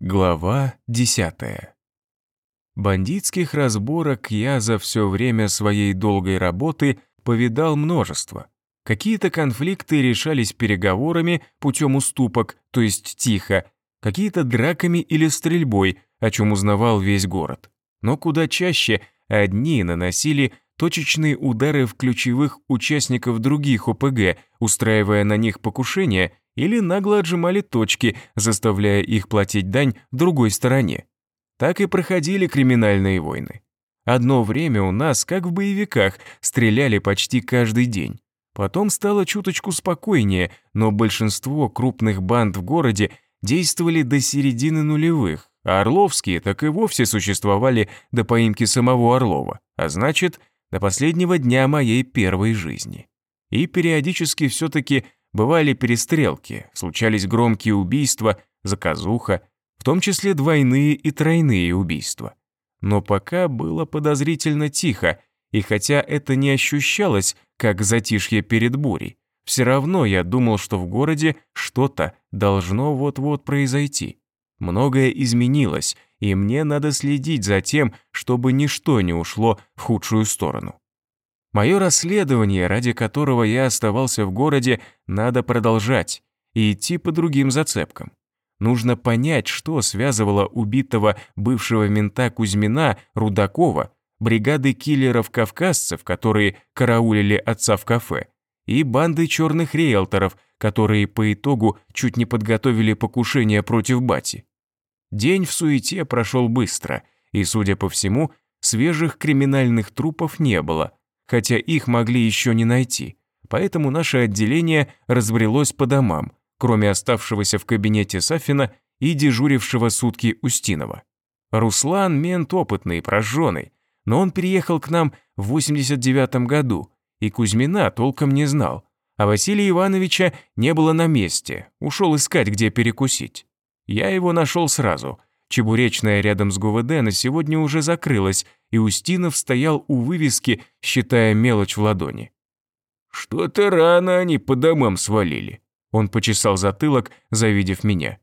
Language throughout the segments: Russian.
Глава 10. Бандитских разборок я за все время своей долгой работы повидал множество. Какие-то конфликты решались переговорами путем уступок, то есть тихо, какие-то драками или стрельбой, о чем узнавал весь город. Но куда чаще одни наносили точечные удары в ключевых участников других ОПГ, устраивая на них покушения или нагло отжимали точки, заставляя их платить дань другой стороне. Так и проходили криминальные войны. Одно время у нас, как в боевиках, стреляли почти каждый день. Потом стало чуточку спокойнее, но большинство крупных банд в городе действовали до середины нулевых, а Орловские так и вовсе существовали до поимки самого Орлова, а значит, до последнего дня моей первой жизни. И периодически все-таки Бывали перестрелки, случались громкие убийства, заказуха, в том числе двойные и тройные убийства. Но пока было подозрительно тихо, и хотя это не ощущалось, как затишье перед бурей, все равно я думал, что в городе что-то должно вот-вот произойти. Многое изменилось, и мне надо следить за тем, чтобы ничто не ушло в худшую сторону. Мое расследование, ради которого я оставался в городе, надо продолжать и идти по другим зацепкам. Нужно понять, что связывало убитого бывшего мента Кузьмина Рудакова, бригады киллеров-кавказцев, которые караулили отца в кафе, и банды черных риэлторов, которые по итогу чуть не подготовили покушение против Бати. День в суете прошел быстро, и, судя по всему, свежих криминальных трупов не было, хотя их могли еще не найти. Поэтому наше отделение разбрелось по домам, кроме оставшегося в кабинете Сафина и дежурившего сутки Устинова. Руслан – мент опытный, прожженный, но он переехал к нам в 89 году, и Кузьмина толком не знал, а Василия Ивановича не было на месте, ушел искать, где перекусить. Я его нашел сразу – Чебуречная рядом с ГУВД на сегодня уже закрылась, и Устинов стоял у вывески, считая мелочь в ладони. «Что-то рано они по домам свалили», – он почесал затылок, завидев меня.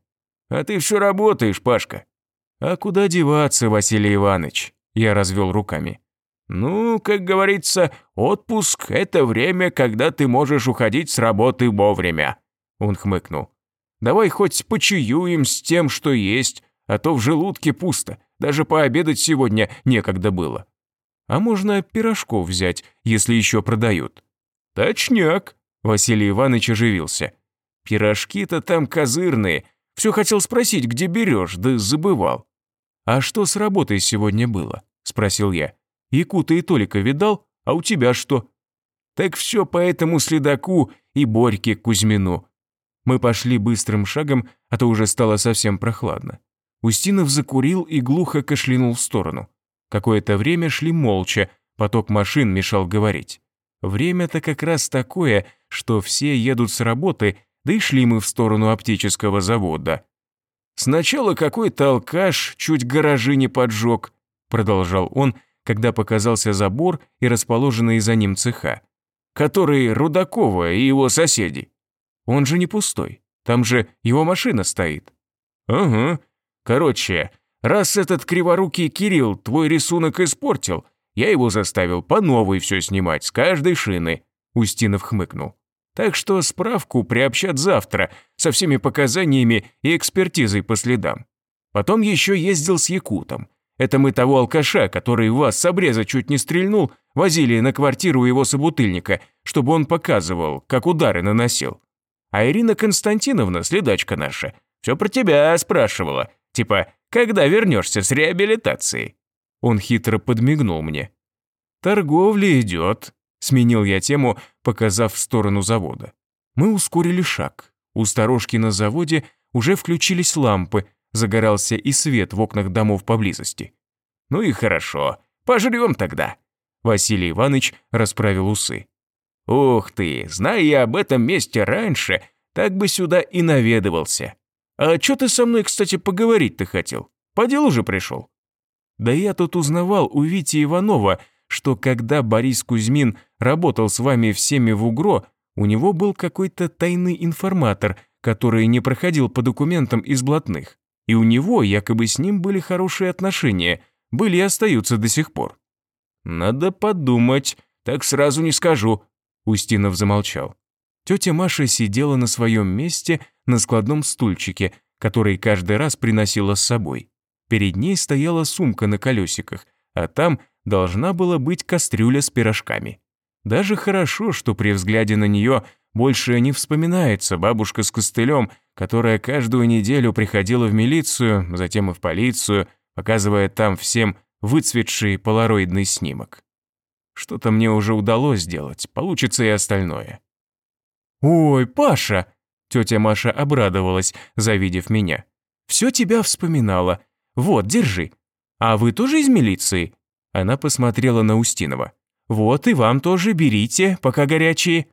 «А ты все работаешь, Пашка». «А куда деваться, Василий Иванович?» – я развел руками. «Ну, как говорится, отпуск – это время, когда ты можешь уходить с работы вовремя», – он хмыкнул. «Давай хоть почаюем с тем, что есть, а то в желудке пусто, даже пообедать сегодня некогда было. А можно пирожков взять, если еще продают. Точняк, Василий Иванович оживился. Пирожки-то там козырные. Все хотел спросить, где берешь, да забывал. А что с работой сегодня было? Спросил я. Якута и Толика видал, а у тебя что? Так все по этому следаку и Борьке Кузьмину. Мы пошли быстрым шагом, а то уже стало совсем прохладно. Устинов закурил и глухо кашлянул в сторону. Какое-то время шли молча, поток машин мешал говорить. Время-то как раз такое, что все едут с работы, да и шли мы в сторону оптического завода. «Сначала какой-то алкаш чуть гаражи не поджег», продолжал он, когда показался забор и расположенные за ним цеха, который Рудакова и его соседи. Он же не пустой, там же его машина стоит. «Ага, Короче, раз этот криворукий Кирилл твой рисунок испортил, я его заставил по новой все снимать, с каждой шины», – Устинов хмыкнул. «Так что справку приобщат завтра, со всеми показаниями и экспертизой по следам. Потом еще ездил с Якутом. Это мы того алкаша, который вас с обреза чуть не стрельнул, возили на квартиру его собутыльника, чтобы он показывал, как удары наносил. А Ирина Константиновна, следачка наша, все про тебя спрашивала, Типа, когда вернешься с реабилитацией?» Он хитро подмигнул мне. «Торговля идет», – сменил я тему, показав в сторону завода. Мы ускорили шаг. У сторожки на заводе уже включились лампы, загорался и свет в окнах домов поблизости. «Ну и хорошо, пожрем тогда», – Василий Иванович расправил усы. «Ух ты, зная я об этом месте раньше, так бы сюда и наведывался. «А что ты со мной, кстати, поговорить-то хотел? По делу же пришел?» «Да я тут узнавал у Вити Иванова, что когда Борис Кузьмин работал с вами всеми в УГРО, у него был какой-то тайный информатор, который не проходил по документам из блатных. И у него якобы с ним были хорошие отношения, были и остаются до сих пор. «Надо подумать, так сразу не скажу», – Устинов замолчал. Тетя Маша сидела на своем месте на складном стульчике, который каждый раз приносила с собой. Перед ней стояла сумка на колесиках, а там должна была быть кастрюля с пирожками. Даже хорошо, что при взгляде на нее больше не вспоминается бабушка с костылем, которая каждую неделю приходила в милицию, затем и в полицию, показывая там всем выцветший полароидный снимок. Что-то мне уже удалось сделать, получится и остальное. «Ой, Паша!» – тетя Маша обрадовалась, завидев меня. «Все тебя вспоминала. Вот, держи. А вы тоже из милиции?» Она посмотрела на Устинова. «Вот и вам тоже берите, пока горячие».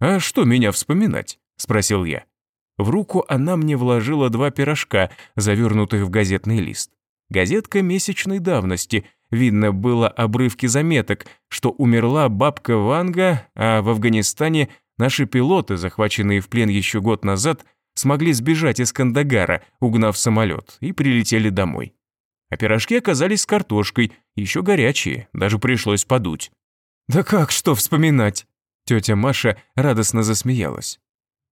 «А что меня вспоминать?» – спросил я. В руку она мне вложила два пирожка, завернутых в газетный лист. Газетка месячной давности. Видно было обрывки заметок, что умерла бабка Ванга, а в Афганистане наши пилоты, захваченные в плен еще год назад, смогли сбежать из Кандагара, угнав самолет, и прилетели домой. А пирожки оказались с картошкой, еще горячие, даже пришлось подуть. «Да как что вспоминать?» Тетя Маша радостно засмеялась.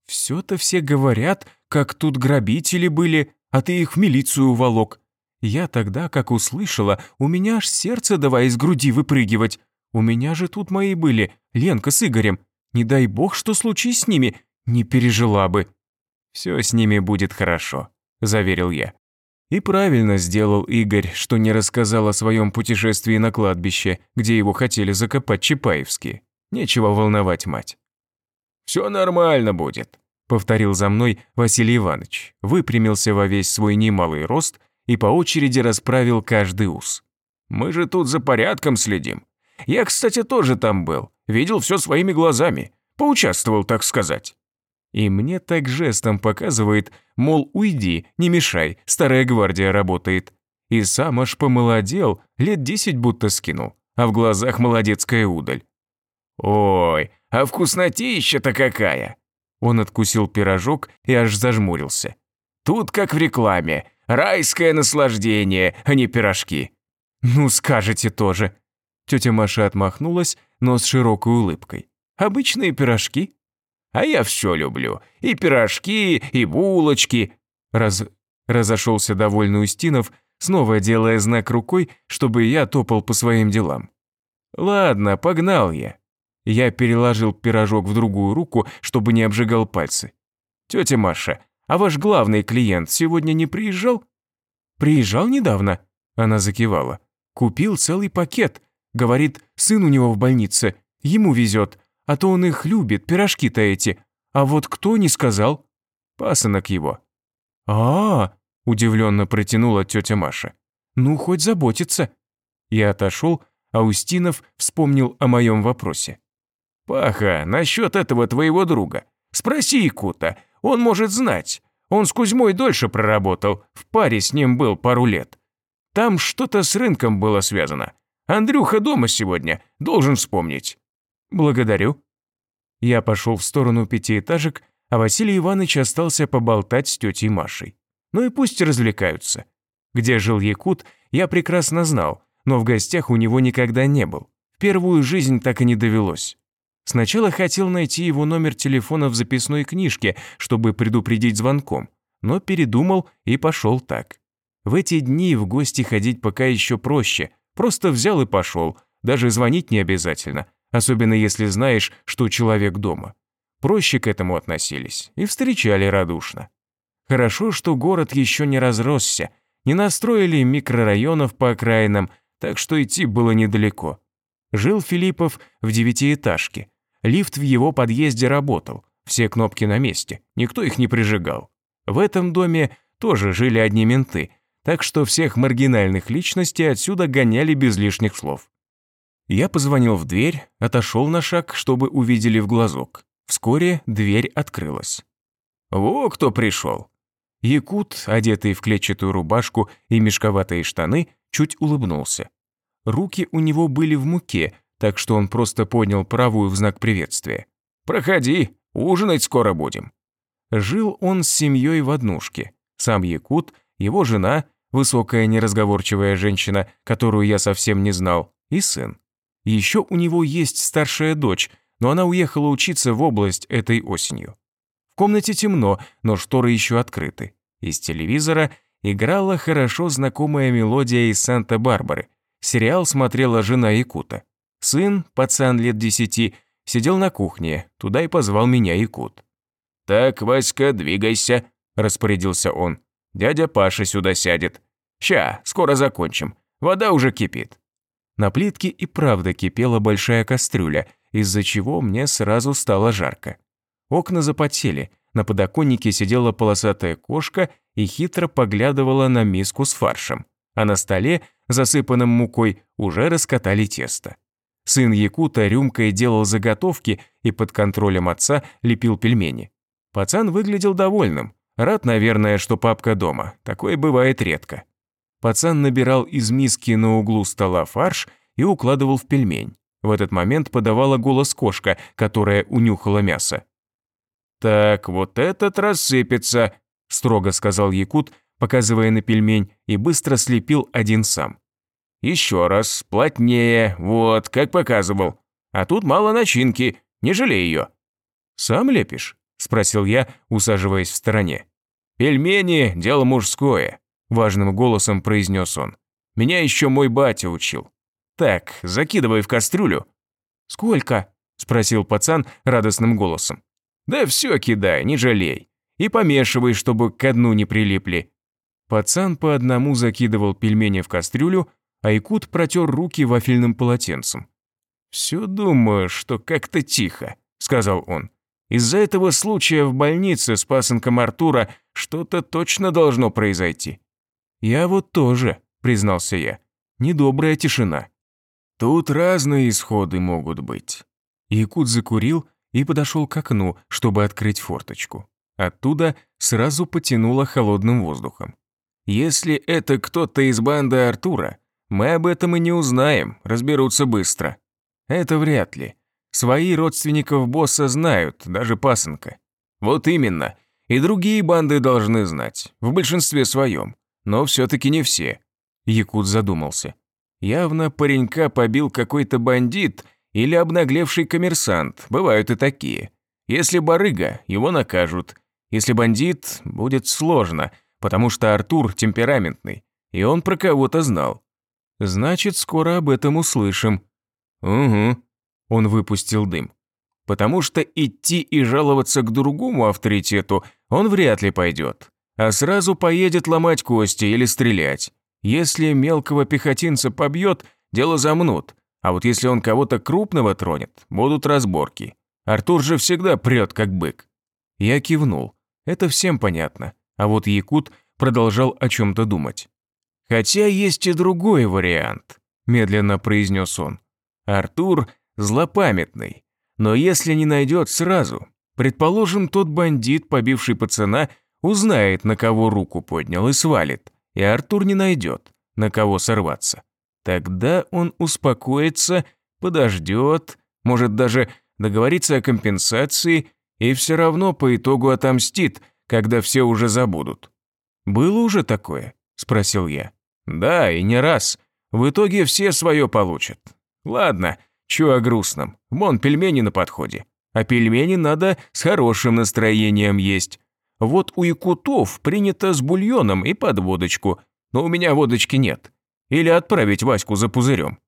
«Все-то все говорят, как тут грабители были, а ты их в милицию уволок. Я тогда, как услышала, у меня аж сердце давай из груди выпрыгивать. У меня же тут мои были, Ленка с Игорем. Не дай бог, что случись с ними, не пережила бы». «Все с ними будет хорошо», – заверил я. И правильно сделал Игорь, что не рассказал о своем путешествии на кладбище, где его хотели закопать Чапаевские. Нечего волновать мать. «Все нормально будет», – повторил за мной Василий Иванович, выпрямился во весь свой немалый рост и по очереди расправил каждый ус. «Мы же тут за порядком следим. Я, кстати, тоже там был, видел все своими глазами, поучаствовал, так сказать». И мне так жестом показывает, мол, уйди, не мешай, старая гвардия работает. И сам аж помолодел, лет десять будто скинул, а в глазах молодецкая удаль. «Ой, а вкуснотища-то какая!» Он откусил пирожок и аж зажмурился. «Тут как в рекламе, Райское наслаждение, а не пирожки». «Ну, скажете тоже». Тетя Маша отмахнулась, но с широкой улыбкой. «Обычные пирожки». «А я все люблю. И пирожки, и булочки». Раз... Разошелся довольный Устинов, снова делая знак рукой, чтобы я топал по своим делам. «Ладно, погнал я». Я переложил пирожок в другую руку, чтобы не обжигал пальцы. «Тетя Маша, а ваш главный клиент сегодня не приезжал?» «Приезжал недавно?» Она закивала. «Купил целый пакет. Говорит, сын у него в больнице. Ему везет. А то он их любит, пирожки-то эти. А вот кто не сказал?» «Пасынок его». «А-а-а!» удивленно протянула тетя Маша. «Ну, хоть заботится». Я отошел, а Устинов вспомнил о моем вопросе. «Паха, насчет этого твоего друга. Спроси Икута, он может знать. Он с Кузьмой дольше проработал, в паре с ним был пару лет. Там что-то с рынком было связано. Андрюха дома сегодня, должен вспомнить. Благодарю. Я пошел в сторону пятиэтажек, а Василий Иванович остался поболтать с тетей Машей. Ну и пусть развлекаются. Где жил Якут, я прекрасно знал, но в гостях у него никогда не был. Первую жизнь так и не довелось. Сначала хотел найти его номер телефона в записной книжке, чтобы предупредить звонком, но передумал и пошел так. В эти дни в гости ходить пока еще проще, просто взял и пошел, даже звонить не обязательно, особенно если знаешь, что человек дома. Проще к этому относились и встречали радушно. Хорошо, что город еще не разросся, не настроили микрорайонов по окраинам, так что идти было недалеко. Жил Филиппов в девятиэтажке, Лифт в его подъезде работал, все кнопки на месте, никто их не прижигал. В этом доме тоже жили одни менты, так что всех маргинальных личностей отсюда гоняли без лишних слов. Я позвонил в дверь, отошел на шаг, чтобы увидели в глазок. Вскоре дверь открылась. «Во кто пришел!» Якут, одетый в клетчатую рубашку и мешковатые штаны, чуть улыбнулся. Руки у него были в муке, так что он просто поднял правую в знак приветствия. «Проходи, ужинать скоро будем». Жил он с семьей в однушке. Сам якут его жена, высокая неразговорчивая женщина, которую я совсем не знал, и сын. Еще у него есть старшая дочь, но она уехала учиться в область этой осенью. В комнате темно, но шторы еще открыты. Из телевизора играла хорошо знакомая мелодия из Санта-Барбары. Сериал смотрела жена Якута. Сын, пацан лет десяти, сидел на кухне, туда и позвал меня Якут. «Так, Васька, двигайся», – распорядился он. «Дядя Паша сюда сядет. Ща, скоро закончим. Вода уже кипит». На плитке и правда кипела большая кастрюля, из-за чего мне сразу стало жарко. Окна запотели, на подоконнике сидела полосатая кошка и хитро поглядывала на миску с фаршем, а на столе, засыпанном мукой, уже раскатали тесто. Сын Якута рюмкой делал заготовки и под контролем отца лепил пельмени. Пацан выглядел довольным, рад, наверное, что папка дома, такое бывает редко. Пацан набирал из миски на углу стола фарш и укладывал в пельмень. В этот момент подавала голос кошка, которая унюхала мясо. «Так, вот этот рассыпется», – строго сказал Якут, показывая на пельмень, и быстро слепил один сам. «Еще раз, плотнее, вот, как показывал. А тут мало начинки, не жалей ее». «Сам лепишь?» – спросил я, усаживаясь в стороне. «Пельмени – дело мужское», – важным голосом произнес он. «Меня еще мой батя учил. Так, закидывай в кастрюлю». «Сколько?» – спросил пацан радостным голосом. «Да все кидай, не жалей. И помешивай, чтобы к дну не прилипли». Пацан по одному закидывал пельмени в кастрюлю, а Якут протер руки вафельным полотенцем. «Все думаю, что как-то тихо», – сказал он. «Из-за этого случая в больнице с пасынком Артура что-то точно должно произойти». «Я вот тоже», – признался я. «Недобрая тишина». Тут разные исходы могут быть. Якут закурил и подошел к окну, чтобы открыть форточку. Оттуда сразу потянуло холодным воздухом. Если это кто-то из банды Артура, мы об этом и не узнаем, разберутся быстро. Это вряд ли. Свои родственников босса знают, даже пасынка. Вот именно. И другие банды должны знать, в большинстве своем. Но все-таки не все. Якут задумался. Явно паренька побил какой-то бандит или обнаглевший коммерсант, бывают и такие. Если барыга, его накажут. Если бандит, будет сложно, потому что Артур темпераментный, и он про кого-то знал. Значит, скоро об этом услышим. Угу. Он выпустил дым. Потому что идти и жаловаться к другому авторитету он вряд ли пойдет, а сразу поедет ломать кости или стрелять. Если мелкого пехотинца побьет, дело замнут, а вот если он кого-то крупного тронет, будут разборки. Артур же всегда прет, как бык. Я кивнул. Это всем понятно. А вот Якут продолжал о чем-то думать. «Хотя есть и другой вариант», – медленно произнес он. «Артур злопамятный, но если не найдет сразу, предположим, тот бандит, побивший пацана, узнает, на кого руку поднял и свалит и Артур не найдет, на кого сорваться. Тогда он успокоится, подождет, может даже договориться о компенсации и все равно по итогу отомстит, когда все уже забудут. «Было уже такое?» – спросил я. «Да, и не раз. В итоге все свое получат. Ладно, чё о грустном. Вон пельмени на подходе. А пельмени надо с хорошим настроением есть. Вот у якутов принято с бульоном и под водочку, но у меня водочки нет. Или отправить Ваську за пузырем.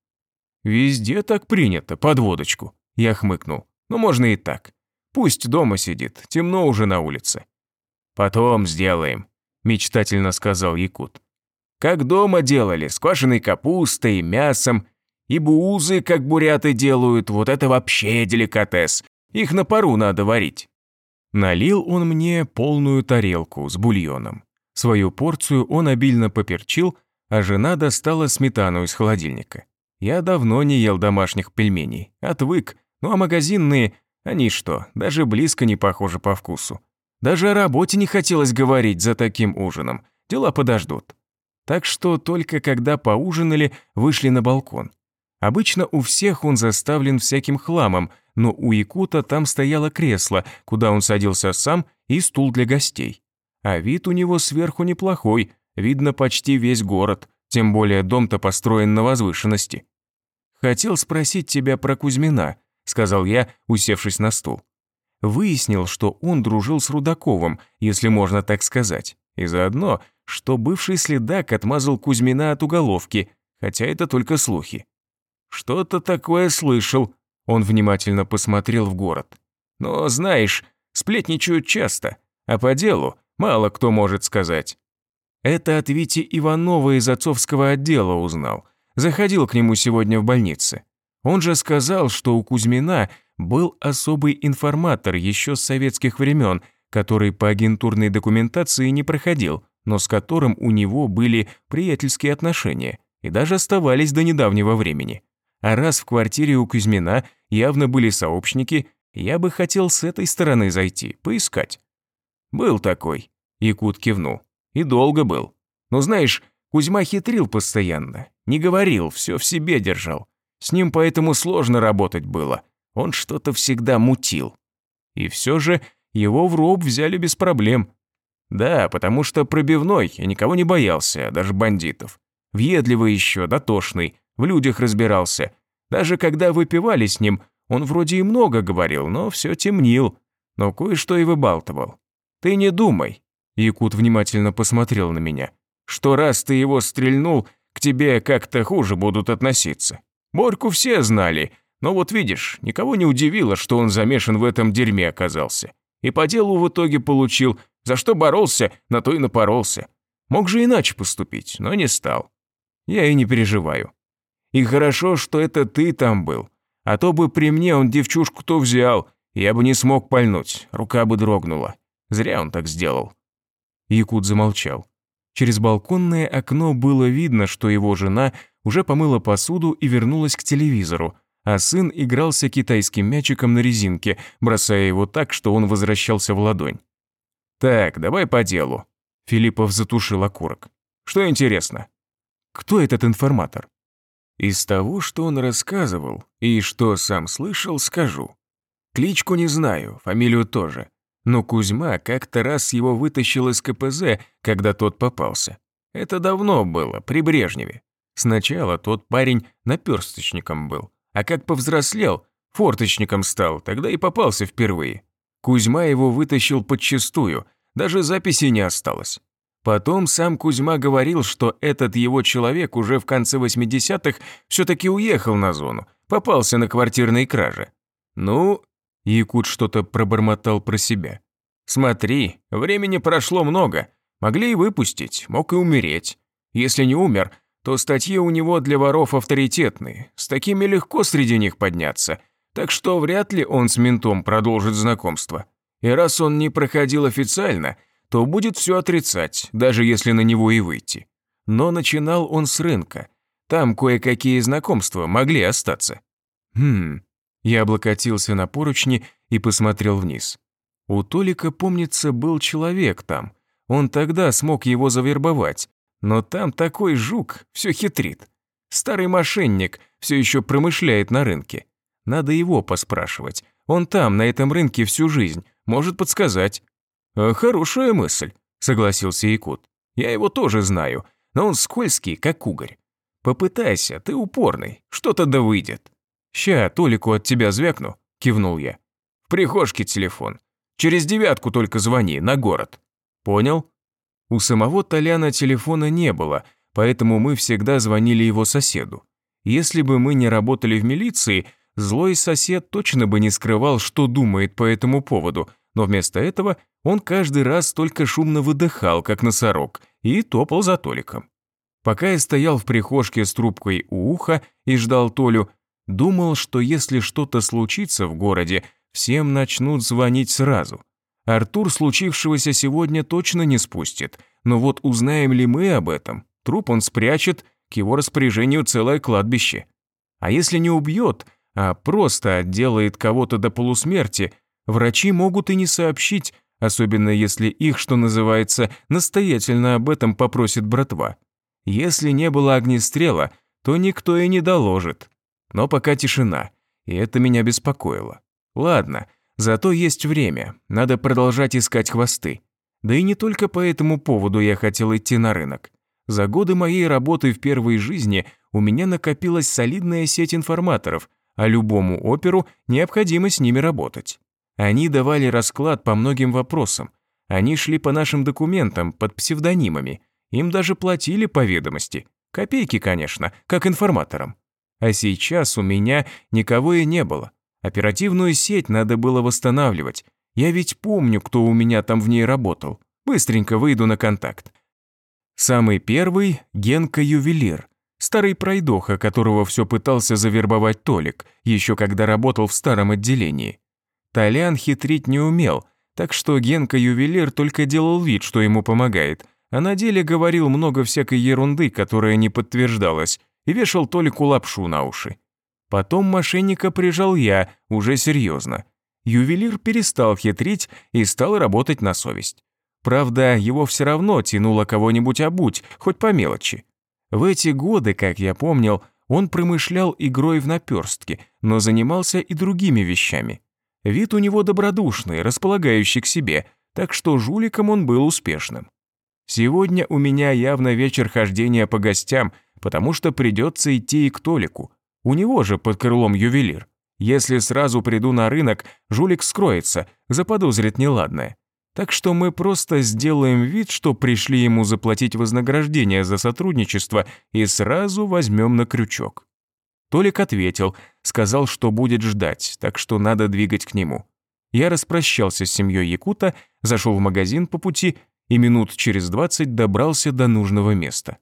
Везде так принято, под водочку. Я хмыкнул. Ну, можно и так. Пусть дома сидит, темно уже на улице. Потом сделаем, мечтательно сказал Якут. Как дома делали, с квашеной капустой, мясом. И буузы, как буряты делают, вот это вообще деликатес. Их на пару надо варить. Налил он мне полную тарелку с бульоном. Свою порцию он обильно поперчил, а жена достала сметану из холодильника. Я давно не ел домашних пельменей, отвык, ну а магазинные, они что, даже близко не похожи по вкусу. Даже о работе не хотелось говорить за таким ужином, дела подождут. Так что только когда поужинали, вышли на балкон. Обычно у всех он заставлен всяким хламом, но у Якута там стояло кресло, куда он садился сам, и стул для гостей. А вид у него сверху неплохой, Видно почти весь город, тем более дом-то построен на возвышенности. «Хотел спросить тебя про Кузьмина», — сказал я, усевшись на стул. Выяснил, что он дружил с Рудаковым, если можно так сказать, и заодно, что бывший следак отмазал Кузьмина от уголовки, хотя это только слухи. «Что-то такое слышал», — он внимательно посмотрел в город. «Но, знаешь, сплетничают часто, а по делу мало кто может сказать». Это от Вити Иванова из отцовского отдела узнал. Заходил к нему сегодня в больнице. Он же сказал, что у Кузьмина был особый информатор еще с советских времен, который по агентурной документации не проходил, но с которым у него были приятельские отношения и даже оставались до недавнего времени. А раз в квартире у Кузьмина явно были сообщники, я бы хотел с этой стороны зайти, поискать. «Был такой», — Якут кивнул. «И долго был. Но знаешь, Кузьма хитрил постоянно, не говорил, все в себе держал. С ним поэтому сложно работать было. Он что-то всегда мутил. И все же его в роб взяли без проблем. Да, потому что пробивной и никого не боялся, даже бандитов. Въедливый еще, дотошный, в людях разбирался. Даже когда выпивали с ним, он вроде и много говорил, но все темнил. Но кое-что и выбалтывал. Ты не думай. Якут внимательно посмотрел на меня. Что раз ты его стрельнул, к тебе как-то хуже будут относиться. Борьку все знали, но вот видишь, никого не удивило, что он замешан в этом дерьме оказался. И по делу в итоге получил, за что боролся, на то и напоролся. Мог же иначе поступить, но не стал. Я и не переживаю. И хорошо, что это ты там был. А то бы при мне он девчушку-то взял, я бы не смог пальнуть, рука бы дрогнула. Зря он так сделал. Якут замолчал. Через балконное окно было видно, что его жена уже помыла посуду и вернулась к телевизору, а сын игрался китайским мячиком на резинке, бросая его так, что он возвращался в ладонь. «Так, давай по делу». Филиппов затушил окурок. «Что интересно?» «Кто этот информатор?» Из того, что он рассказывал и что сам слышал, скажу. Кличку не знаю, фамилию тоже. Но Кузьма как-то раз его вытащил из КПЗ, когда тот попался. Это давно было, при Брежневе. Сначала тот парень наперсточником был, а как повзрослел, форточником стал, тогда и попался впервые. Кузьма его вытащил подчистую, даже записи не осталось. Потом сам Кузьма говорил, что этот его человек уже в конце 80-х все-таки уехал на зону, попался на квартирной краже. Ну, Якут что-то пробормотал про себя. Смотри, времени прошло много, могли и выпустить, мог и умереть. Если не умер, то статьи у него для воров авторитетные, с такими легко среди них подняться, так что вряд ли он с ментом продолжит знакомство. И раз он не проходил официально, то будет все отрицать, даже если на него и выйти. Но начинал он с рынка. Там кое-какие знакомства могли остаться. Хм, я облокотился на поручни и посмотрел вниз. У Толика, помнится, был человек там. Он тогда смог его завербовать, но там такой жук, все хитрит. Старый мошенник все еще промышляет на рынке. Надо его поспрашивать. Он там, на этом рынке всю жизнь, может подсказать. «А «Хорошая мысль», — согласился Якут. «Я его тоже знаю, но он скользкий, как угорь. Попытайся, ты упорный, что-то да выйдет». «Ща, Толику от тебя звякну», — кивнул я. «В прихожке телефон. Через девятку только звони, на город». «Понял?» У самого Толяна телефона не было, поэтому мы всегда звонили его соседу. Если бы мы не работали в милиции, злой сосед точно бы не скрывал, что думает по этому поводу, но вместо этого он каждый раз только шумно выдыхал, как носорог, и топал за Толиком. Пока я стоял в прихожке с трубкой у уха и ждал Толю, думал, что если что-то случится в городе, всем начнут звонить сразу. Артур случившегося сегодня точно не спустит, но вот узнаем ли мы об этом, труп он спрячет, к его распоряжению целое кладбище. А если не убьет, а просто отделает кого-то до полусмерти, врачи могут и не сообщить, особенно если их, что называется, настоятельно об этом попросит братва. Если не было огнестрела, то никто и не доложит. Но пока тишина, и это меня беспокоило. Ладно, зато есть время, надо продолжать искать хвосты. Да и не только по этому поводу я хотел идти на рынок. За годы моей работы в первой жизни у меня накопилась солидная сеть информаторов, а любому оперу необходимо с ними работать. Они давали расклад по многим вопросам. Они шли по нашим документам под псевдонимами. Им даже платили по ведомости. Копейки, конечно, как информаторам. А сейчас у меня никого и не было. Оперативную сеть надо было восстанавливать. Я ведь помню, кто у меня там в ней работал. Быстренько выйду на контакт. Самый первый – Генка-ювелир. Старый пройдоха, которого все пытался завербовать Толик, еще когда работал в старом отделении. Толян хитрить не умел, так что Генка-ювелир только делал вид, что ему помогает, а на деле говорил много всякой ерунды, которая не подтверждалась, и вешал Толику лапшу на уши. Потом мошенника прижал я, уже серьезно. Ювелир перестал хитрить и стал работать на совесть. Правда, его все равно тянуло кого-нибудь обуть, хоть по мелочи. В эти годы, как я помнил, он промышлял игрой в наперстки, но занимался и другими вещами. Вид у него добродушный, располагающий к себе, так что жуликом он был успешным. Сегодня у меня явно вечер хождения по гостям, потому что придется идти и к Толику. У него же под крылом ювелир. Если сразу приду на рынок, жулик скроется, заподозрит неладное. Так что мы просто сделаем вид, что пришли ему заплатить вознаграждение за сотрудничество и сразу возьмем на крючок. Толик ответил, сказал, что будет ждать, так что надо двигать к нему. Я распрощался с семьей Якута, зашел в магазин по пути и минут через двадцать добрался до нужного места.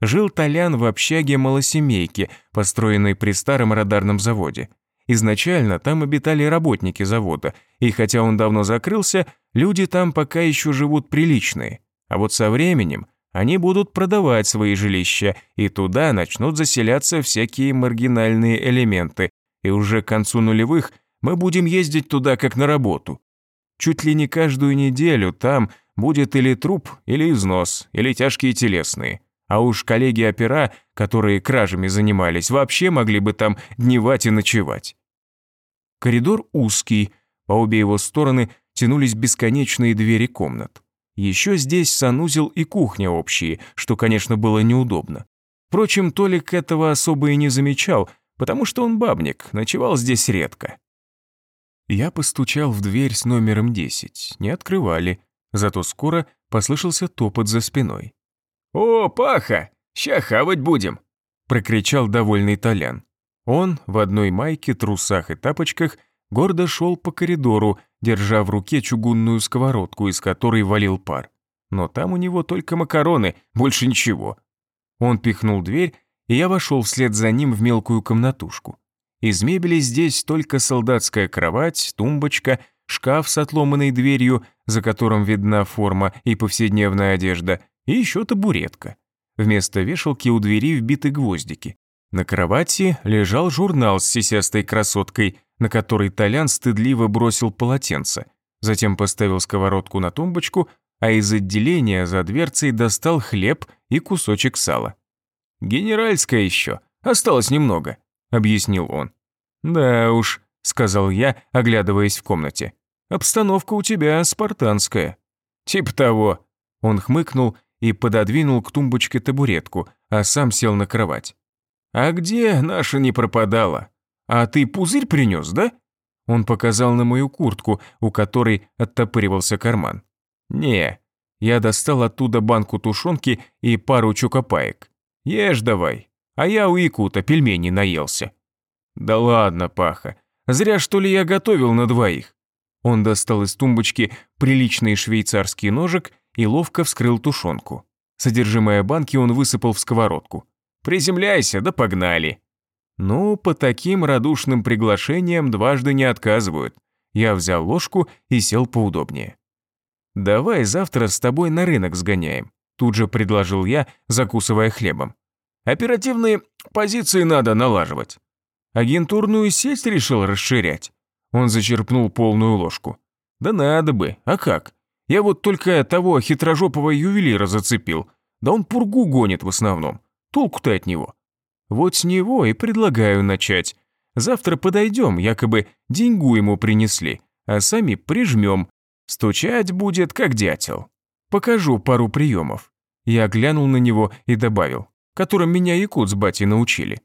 Жил Толян в общаге малосемейки, построенной при старом радарном заводе. Изначально там обитали работники завода, и хотя он давно закрылся, люди там пока еще живут приличные. А вот со временем они будут продавать свои жилища, и туда начнут заселяться всякие маргинальные элементы, и уже к концу нулевых мы будем ездить туда как на работу. Чуть ли не каждую неделю там будет или труп, или износ, или тяжкие телесные. А уж коллеги-опера, которые кражами занимались, вообще могли бы там дневать и ночевать. Коридор узкий, по обе его стороны тянулись бесконечные двери комнат. Еще здесь санузел и кухня общие, что, конечно, было неудобно. Впрочем, Толик этого особо и не замечал, потому что он бабник, ночевал здесь редко. Я постучал в дверь с номером 10, не открывали, зато скоро послышался топот за спиной. «О, Паха, ща хавать будем!» – прокричал довольный Толян. Он в одной майке, трусах и тапочках гордо шел по коридору, держа в руке чугунную сковородку, из которой валил пар. Но там у него только макароны, больше ничего. Он пихнул дверь, и я вошел вслед за ним в мелкую комнатушку. Из мебели здесь только солдатская кровать, тумбочка, шкаф с отломанной дверью, за которым видна форма и повседневная одежда, и еще табуретка. Вместо вешалки у двери вбиты гвоздики. На кровати лежал журнал с сисястой красоткой, на который Толян стыдливо бросил полотенце, затем поставил сковородку на тумбочку, а из отделения за дверцей достал хлеб и кусочек сала. «Генеральская еще, осталось немного», — объяснил он. «Да уж», — сказал я, оглядываясь в комнате. «Обстановка у тебя спартанская». «Типа того». Он хмыкнул и пододвинул к тумбочке табуретку, а сам сел на кровать. «А где наша не пропадала? А ты пузырь принес, да?» Он показал на мою куртку, у которой оттопыривался карман. «Не». Я достал оттуда банку тушенки и пару чокопаек. «Ешь давай, а я у Якута пельменей наелся». «Да ладно, Паха, зря что ли я готовил на двоих?» Он достал из тумбочки приличный швейцарский ножик и ловко вскрыл тушенку. Содержимое банки он высыпал в сковородку. «Приземляйся, да погнали!» Ну, по таким радушным приглашениям дважды не отказывают. Я взял ложку и сел поудобнее. «Давай завтра с тобой на рынок сгоняем», тут же предложил я, закусывая хлебом. «Оперативные позиции надо налаживать». «Агентурную сеть решил расширять?» Он зачерпнул полную ложку. «Да надо бы, а как? Я вот только того хитрожопого ювелира зацепил. Да он пургу гонит в основном. Толку-то от него. Вот с него и предлагаю начать. Завтра подойдем, якобы деньгу ему принесли, а сами прижмем. Стучать будет, как дятел. покажу пару приемов». Я глянул на него и добавил, которым меня якут с батей научили.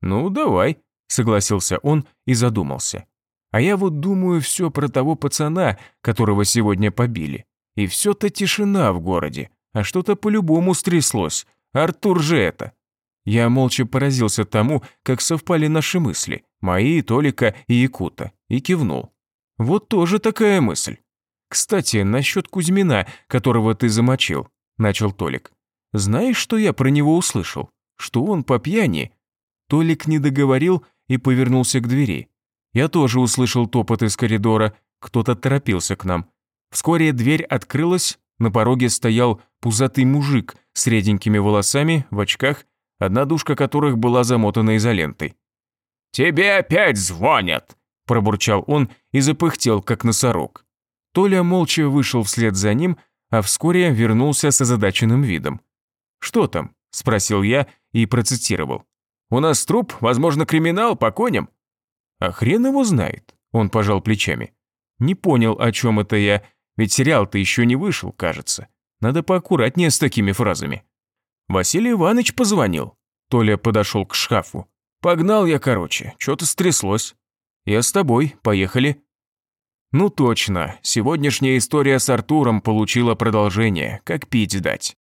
«Ну, давай», – согласился он и задумался. А я вот думаю все про того пацана, которого сегодня побили. И все-то тишина в городе, а что-то по-любому стряслось. Артур же это. Я молча поразился тому, как совпали наши мысли, мои, Толика и Якута, и кивнул. Вот тоже такая мысль. «Кстати, насчет Кузьмина, которого ты замочил», – начал Толик. «Знаешь, что я про него услышал? Что он по пьяни?» Толик не договорил и повернулся к двери. Я тоже услышал топот из коридора, кто-то торопился к нам. Вскоре дверь открылась, на пороге стоял пузатый мужик с реденькими волосами, в очках, одна душка которых была замотана изолентой. «Тебе опять звонят!» – пробурчал он и запыхтел, как носорог. Толя молча вышел вслед за ним, а вскоре вернулся с озадаченным видом. «Что там?» – спросил я и процитировал. «У нас труп, возможно, криминал, по коням?» «А хрен его знает», – он пожал плечами. «Не понял, о чем это я, ведь сериал-то еще не вышел, кажется. Надо поаккуратнее с такими фразами». «Василий Иванович позвонил». Толя подошел к шкафу. «Погнал я, короче, что-то стряслось. Я с тобой, поехали». Ну точно, сегодняшняя история с Артуром получила продолжение, как пить дать.